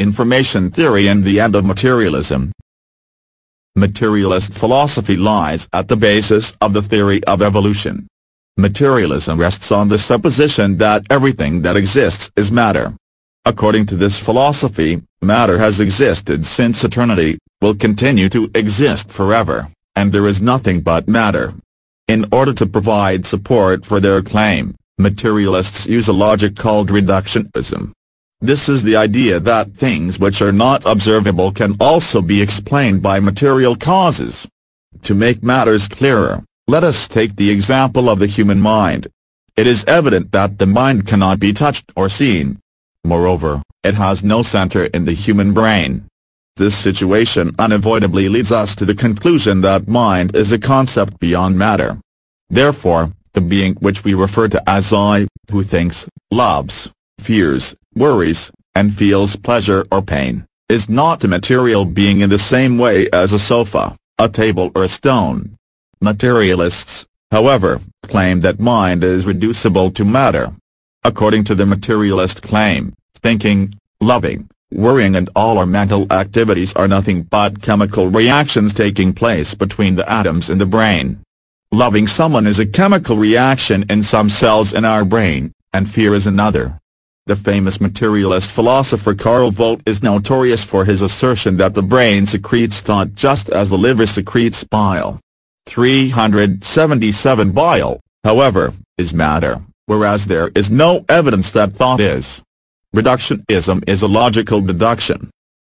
information theory and the end of materialism. Materialist philosophy lies at the basis of the theory of evolution. Materialism rests on the supposition that everything that exists is matter. According to this philosophy, matter has existed since eternity, will continue to exist forever, and there is nothing but matter. In order to provide support for their claim, materialists use a logic called reductionism. This is the idea that things which are not observable can also be explained by material causes. To make matters clearer, let us take the example of the human mind. It is evident that the mind cannot be touched or seen. Moreover, it has no center in the human brain. This situation unavoidably leads us to the conclusion that mind is a concept beyond matter. Therefore, the being which we refer to as I, who thinks, loves, fears, worries, and feels pleasure or pain, is not a material being in the same way as a sofa, a table or a stone. Materialists, however, claim that mind is reducible to matter. According to the materialist claim, thinking, loving, worrying and all our mental activities are nothing but chemical reactions taking place between the atoms in the brain. Loving someone is a chemical reaction in some cells in our brain, and fear is another. The famous materialist philosopher Carl Vogt is notorious for his assertion that the brain secretes thought just as the liver secretes bile. 377 Bile, however, is matter, whereas there is no evidence that thought is. Reductionism is a logical deduction.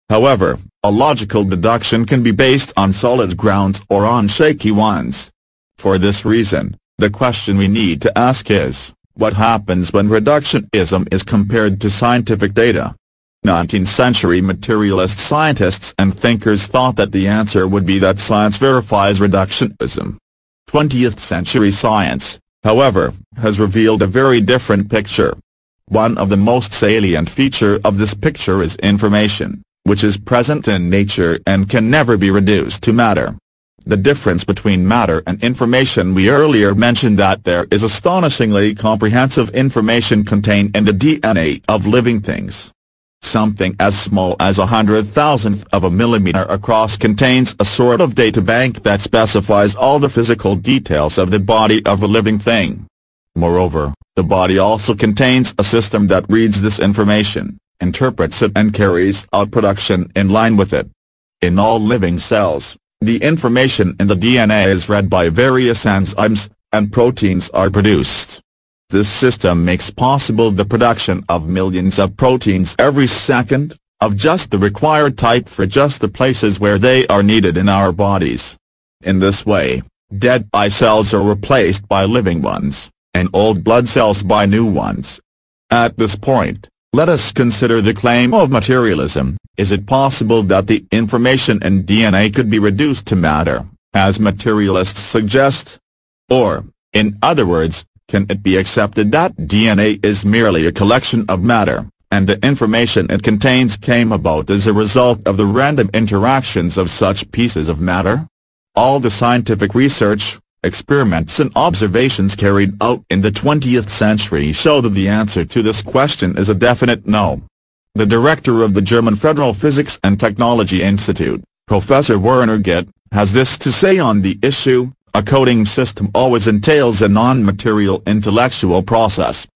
However, a logical deduction can be based on solid grounds or on shaky ones. For this reason, the question we need to ask is, what happens when reductionism is compared to scientific data? 19th-century materialist scientists and thinkers thought that the answer would be that science verifies reductionism. 20th-century science, however, has revealed a very different picture. One of the most salient feature of this picture is information, which is present in nature and can never be reduced to matter the difference between matter and information we earlier mentioned that there is astonishingly comprehensive information contained in the DNA of living things. Something as small as a hundred thousandth of a millimeter across contains a sort of databank that specifies all the physical details of the body of a living thing. Moreover, the body also contains a system that reads this information, interprets it and carries out production in line with it. In all living cells, the information in the DNA is read by various enzymes, and proteins are produced. This system makes possible the production of millions of proteins every second, of just the required type for just the places where they are needed in our bodies. In this way, dead eye cells are replaced by living ones, and old blood cells by new ones. At this point, let us consider the claim of materialism, is it possible that the information in DNA could be reduced to matter, as materialists suggest? Or, in other words, can it be accepted that DNA is merely a collection of matter, and the information it contains came about as a result of the random interactions of such pieces of matter? All the scientific research, Experiments and observations carried out in the 20th century show that the answer to this question is a definite no. The director of the German Federal Physics and Technology Institute, Professor Werner Gitt, has this to say on the issue, a coding system always entails a non-material intellectual process.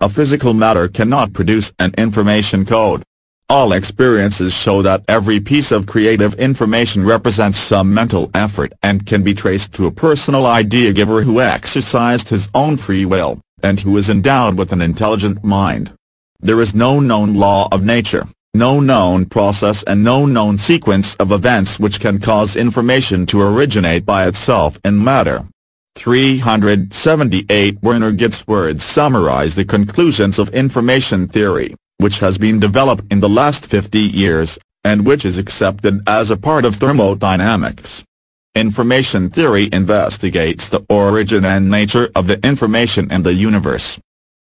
A physical matter cannot produce an information code. All experiences show that every piece of creative information represents some mental effort and can be traced to a personal idea giver who exercised his own free will, and who is endowed with an intelligent mind. There is no known law of nature, no known process and no known sequence of events which can cause information to originate by itself in matter. 378 Werner Gitt's words summarize the conclusions of information theory which has been developed in the last 50 years, and which is accepted as a part of thermodynamics. Information theory investigates the origin and nature of the information in the universe.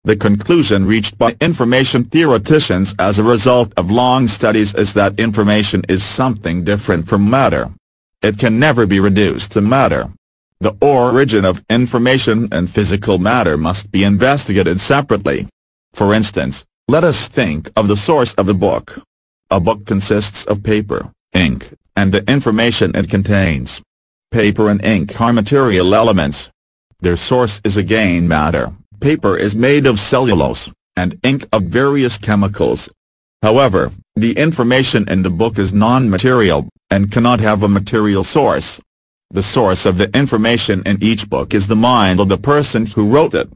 The conclusion reached by information theoreticians as a result of long studies is that information is something different from matter. It can never be reduced to matter. The origin of information and physical matter must be investigated separately. For instance, let us think of the source of a book. A book consists of paper, ink, and the information it contains. Paper and ink are material elements. Their source is again matter, paper is made of cellulose, and ink of various chemicals. However, the information in the book is non-material, and cannot have a material source. The source of the information in each book is the mind of the person who wrote it.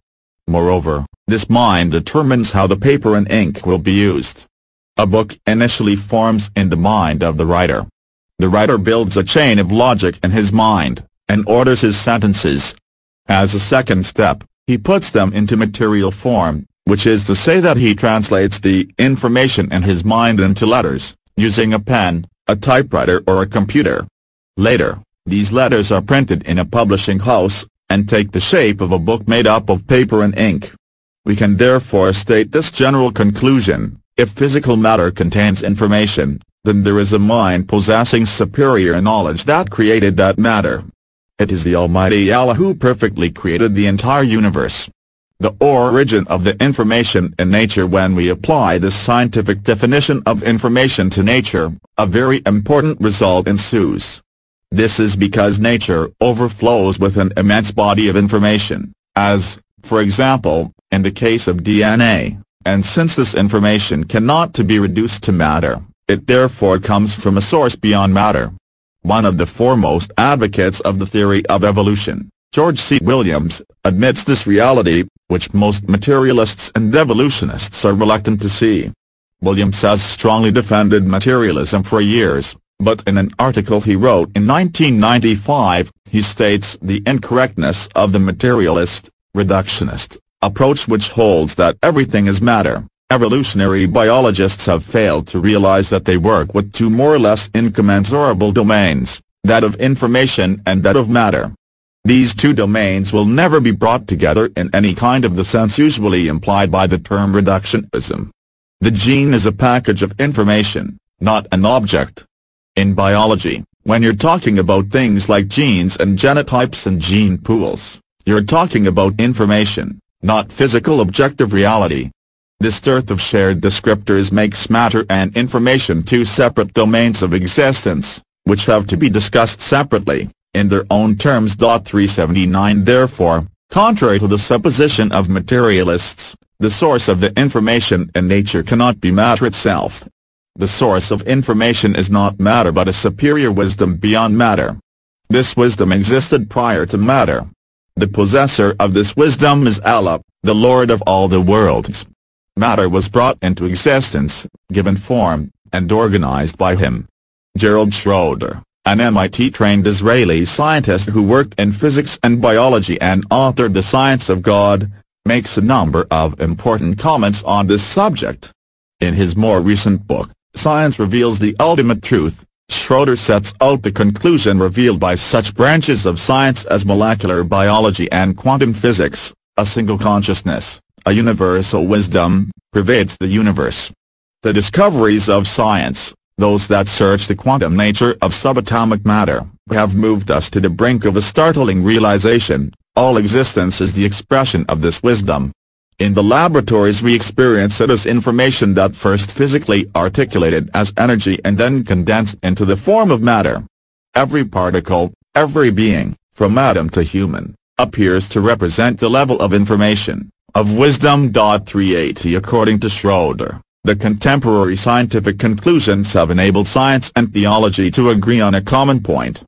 Moreover, this mind determines how the paper and ink will be used. A book initially forms in the mind of the writer. The writer builds a chain of logic in his mind, and orders his sentences. As a second step, he puts them into material form, which is to say that he translates the information in his mind into letters, using a pen, a typewriter or a computer. Later, these letters are printed in a publishing house, and take the shape of a book made up of paper and ink. We can therefore state this general conclusion, if physical matter contains information, then there is a mind possessing superior knowledge that created that matter. It is the Almighty Allah who perfectly created the entire universe the origin of the information in nature when we apply this scientific definition of information to nature, a very important result ensues. This is because nature overflows with an immense body of information, as, for example, in the case of DNA, and since this information cannot to be reduced to matter, it therefore comes from a source beyond matter. One of the foremost advocates of the theory of evolution, George C. Williams, admits this reality, which most materialists and evolutionists are reluctant to see. Williams has strongly defended materialism for years, but in an article he wrote in 1995, he states the incorrectness of the materialist, reductionist, approach which holds that everything is matter. Evolutionary biologists have failed to realize that they work with two more or less incommensurable domains, that of information and that of matter. These two domains will never be brought together in any kind of the sense usually implied by the term reductionism. The gene is a package of information, not an object. In biology, when you're talking about things like genes and genotypes and gene pools, you're talking about information, not physical objective reality. This dearth of shared descriptors makes matter and information two separate domains of existence, which have to be discussed separately in their own terms. 379 Therefore, contrary to the supposition of materialists, the source of the information in nature cannot be matter itself. The source of information is not matter but a superior wisdom beyond matter. This wisdom existed prior to matter. The possessor of this wisdom is Allah, the Lord of all the worlds. Matter was brought into existence, given form, and organized by him. Gerald Schroeder an MIT-trained Israeli scientist who worked in physics and biology and authored The Science of God, makes a number of important comments on this subject. In his more recent book, Science Reveals the Ultimate Truth, Schroeder sets out the conclusion revealed by such branches of science as molecular biology and quantum physics, a single consciousness, a universal wisdom, pervades the universe. The discoveries of science, those that search the quantum nature of subatomic matter, have moved us to the brink of a startling realization, all existence is the expression of this wisdom. In the laboratories we experience it as information that first physically articulated as energy and then condensed into the form of matter. Every particle, every being, from atom to human, appears to represent the level of information, of wisdom. 380 according to Schroeder. The contemporary scientific conclusions have enabled science and theology to agree on a common point.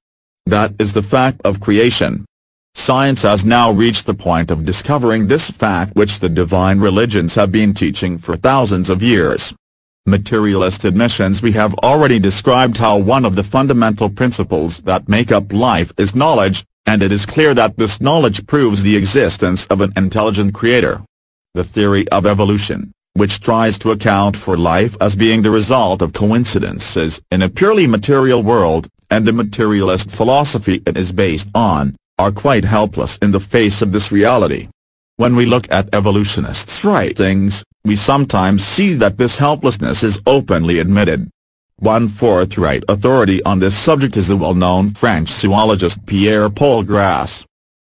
That is the fact of creation. Science has now reached the point of discovering this fact which the divine religions have been teaching for thousands of years. Materialist admissions We have already described how one of the fundamental principles that make up life is knowledge, and it is clear that this knowledge proves the existence of an intelligent creator. The theory of evolution which tries to account for life as being the result of coincidences in a purely material world, and the materialist philosophy it is based on, are quite helpless in the face of this reality. When we look at evolutionists' writings, we sometimes see that this helplessness is openly admitted. One forthright authority on this subject is the well-known French zoologist Pierre-Paul Grassé.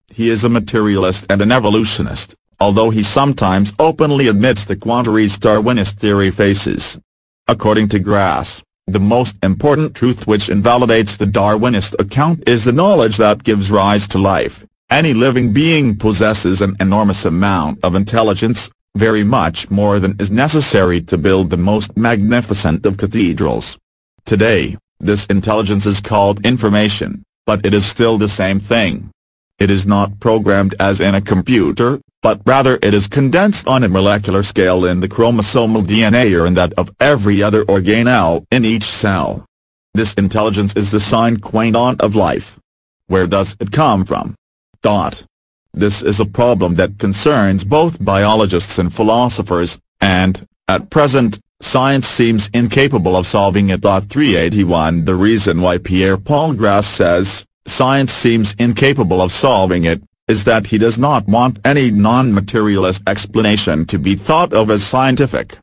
He is a materialist and an evolutionist, although he sometimes openly admits the quantaries Darwinist theory faces. According to Grassé, the most important truth which invalidates the Darwinist account is the knowledge that gives rise to life. Any living being possesses an enormous amount of intelligence, very much more than is necessary to build the most magnificent of cathedrals. Today, this intelligence is called information, but it is still the same thing. It is not programmed as in a computer, but rather it is condensed on a molecular scale in the chromosomal DNA or in that of every other organelle in each cell. This intelligence is the sine qua non of life. Where does it come from? Dot. This is a problem that concerns both biologists and philosophers, and, at present, science seems incapable of solving it. 381 The reason why Pierre-Paul Grassé says, science seems incapable of solving it, is that he does not want any non-materialist explanation to be thought of as scientific.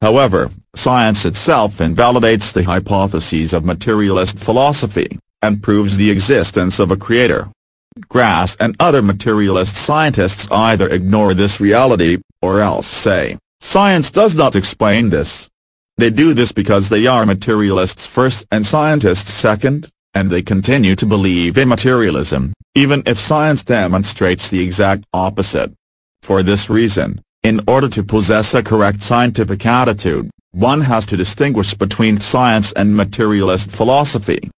However, science itself invalidates the hypotheses of materialist philosophy, and proves the existence of a creator. Grassé and other materialist scientists either ignore this reality, or else say, science does not explain this. They do this because they are materialists first and scientists second, and they continue to believe in materialism, even if science demonstrates the exact opposite. For this reason, in order to possess a correct scientific attitude, one has to distinguish between science and materialist philosophy.